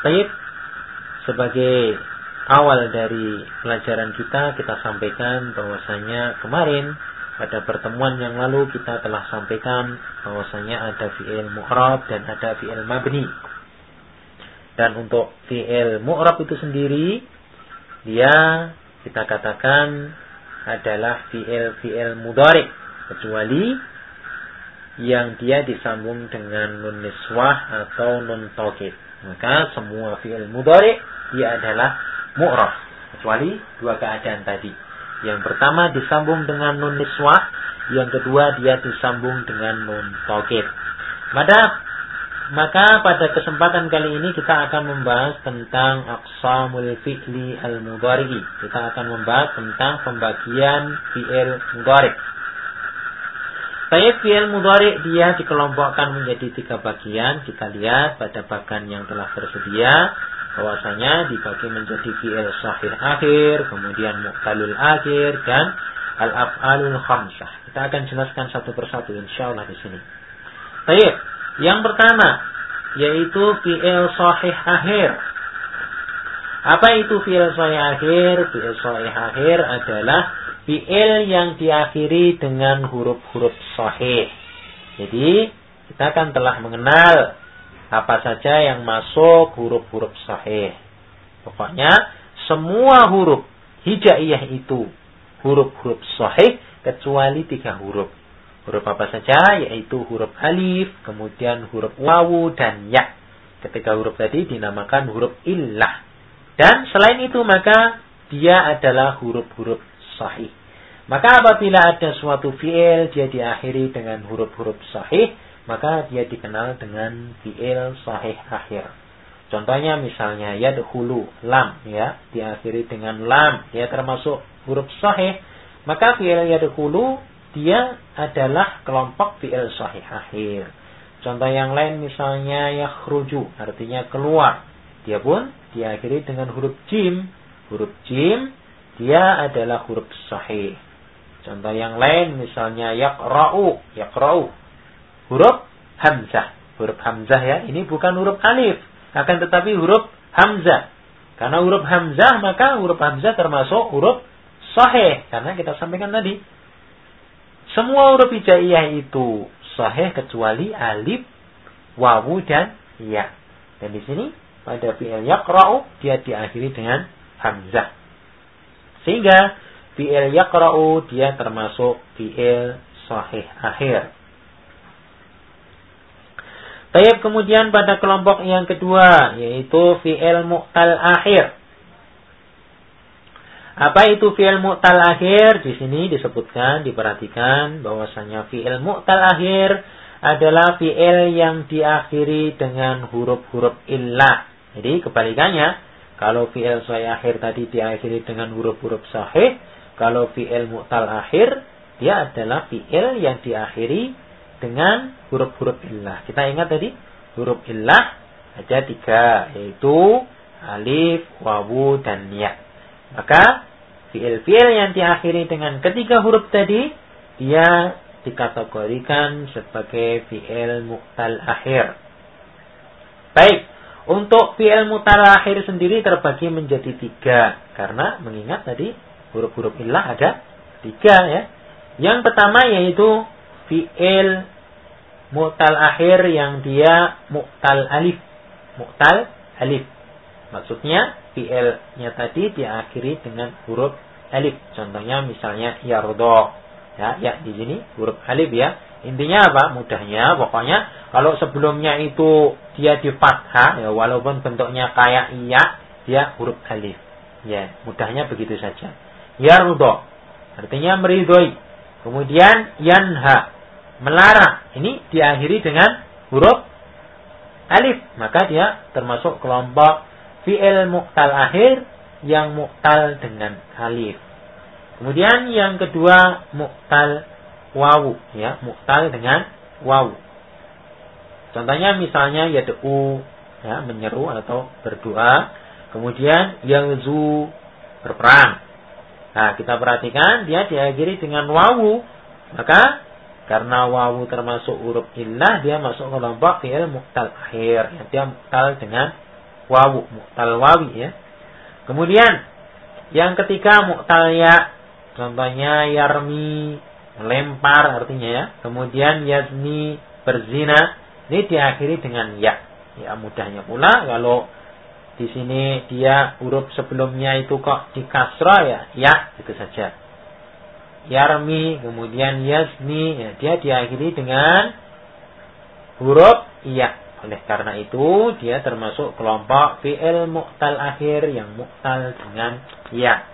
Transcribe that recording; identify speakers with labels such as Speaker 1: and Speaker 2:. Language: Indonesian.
Speaker 1: Baik, sebagai awal dari pelajaran kita, kita sampaikan bahwasanya kemarin pada pertemuan yang lalu kita telah sampaikan bahwasanya ada fi'il mu'rab dan ada fi'il mabni. Dan untuk fi'il mu'rab itu sendiri dia kita katakan adalah fi'il fi'il mudhari kecuali yang dia disambung dengan nun niswah atau nun taukid. Maka semua fi'il mudhari dia adalah mu'raf kecuali dua keadaan tadi. Yang pertama disambung dengan nun niswah, yang kedua dia disambung dengan nun taukid. Maka maka pada kesempatan kali ini kita akan membahas tentang aqsamul fi'li al-mudhari. Kita akan membahas tentang pembagian fi'il mudhari. Baik fi'il mudhari dia dikelompokkan menjadi tiga bagian. Kita lihat pada bagan yang telah tersedia bahwasanya dibagi menjadi fi'il sahih akhir, kemudian muqtalul akhir dan al-af'alul khamsah. Kita akan jelaskan satu persatu insyaallah di sini. Baik, yang pertama yaitu fi'il sahih akhir. Apa itu fi'il sahih akhir? Fi'il sahih akhir adalah fi'il yang diakhiri dengan huruf-huruf sahih. Jadi, kita kan telah mengenal apa saja yang masuk huruf-huruf sahih. Pokoknya semua huruf hijaiyah itu huruf-huruf sahih kecuali tiga huruf. Huruf apa saja yaitu huruf alif, kemudian huruf wawu dan ya. Ketika huruf tadi dinamakan huruf illah. Dan selain itu maka dia adalah huruf-huruf sahih. Maka apabila ada suatu fi'il dia diakhiri dengan huruf-huruf sahih, maka dia dikenal dengan fi'il sahih akhir. Contohnya misalnya yadhulu lam ya, diakhiri dengan lam, dia termasuk huruf sahih. Maka fi'il yadhulu dia adalah kelompok fi'il sahih akhir. Contoh yang lain misalnya yakhruju, artinya keluar. Dia pun diakhiri dengan huruf jim. Huruf jim dia adalah huruf sahih. Contoh yang lain misalnya yakra'u, yakra'u huruf hamzah. Huruf hamzah ya, ini bukan huruf alif, akan tetapi huruf hamzah. Karena huruf hamzah maka huruf hamzah termasuk huruf sahih karena kita sampaikan tadi. Semua huruf hijaiyah itu sahih kecuali alif, wawu dan ya. Dan di sini pada fi'il yaqra'u dia diakhiri dengan hamzah. Sehingga fi'il yaqra'u dia termasuk fi'il sahih akhir. Tayyib kemudian pada kelompok yang kedua yaitu fi'il mu'tal akhir. Apa itu fi'il mu'tal akhir? Di sini disebutkan, diperhatikan bahwasanya fi'il mu'tal akhir adalah fi'il yang diakhiri dengan huruf-huruf illah. Jadi kebalikannya, kalau fi'il sahih akhir tadi diakhiri dengan huruf-huruf sahih, kalau fi'il mu'tal akhir dia adalah fi'il yang diakhiri dengan huruf-huruf illah. Kita ingat tadi huruf illah ada tiga yaitu alif, wawu dan ya. Maka fiil-fiil yang diakhiri dengan ketiga huruf tadi dia dikategorikan sebagai fiil mu'tal akhir. Baik, untuk fiil mu'tal akhir sendiri terbagi menjadi tiga karena mengingat tadi huruf-huruf illah ada tiga ya. Yang pertama yaitu fi'il mu'tal akhir yang dia mu'tal alif. Mu'tal alif. Maksudnya fi'il-nya tadi diakhiri dengan huruf alif. Contohnya misalnya yardo. Ya, ya di sini huruf alif ya. Intinya apa? Mudahnya pokoknya kalau sebelumnya itu dia di fathah ya walaupun bentuknya kayak iya, dia huruf alif. Ya, mudahnya begitu saja. Yardo artinya meridhoi. Kemudian yanha melarang. Ini diakhiri dengan huruf alif. Maka dia termasuk kelompok fi'il mu'tal akhir yang mu'tal dengan alif. Kemudian yang kedua mu'tal wawu. Ya, mu'tal dengan wawu. Contohnya misalnya yad'u ya, menyeru atau berdoa. Kemudian yang zu berperang. Nah, kita perhatikan dia diakhiri dengan wawu. Maka karena wawu termasuk huruf illah, dia masuk kelompok fi'il muktal akhir. Yang dia muktal dengan wawu, mu'tal wawi ya. Kemudian yang ketiga mu'tal ya. Contohnya yarmi, melempar artinya ya. Kemudian yazni, berzina. Ini diakhiri dengan ya. Ya mudahnya pula kalau di sini dia huruf sebelumnya itu kok di kasra ya, ya itu saja. Yarmi, kemudian yasni, ya, dia diakhiri dengan huruf iya. Oleh karena itu dia termasuk kelompok fi'il mu'tal akhir yang mu'tal dengan ya.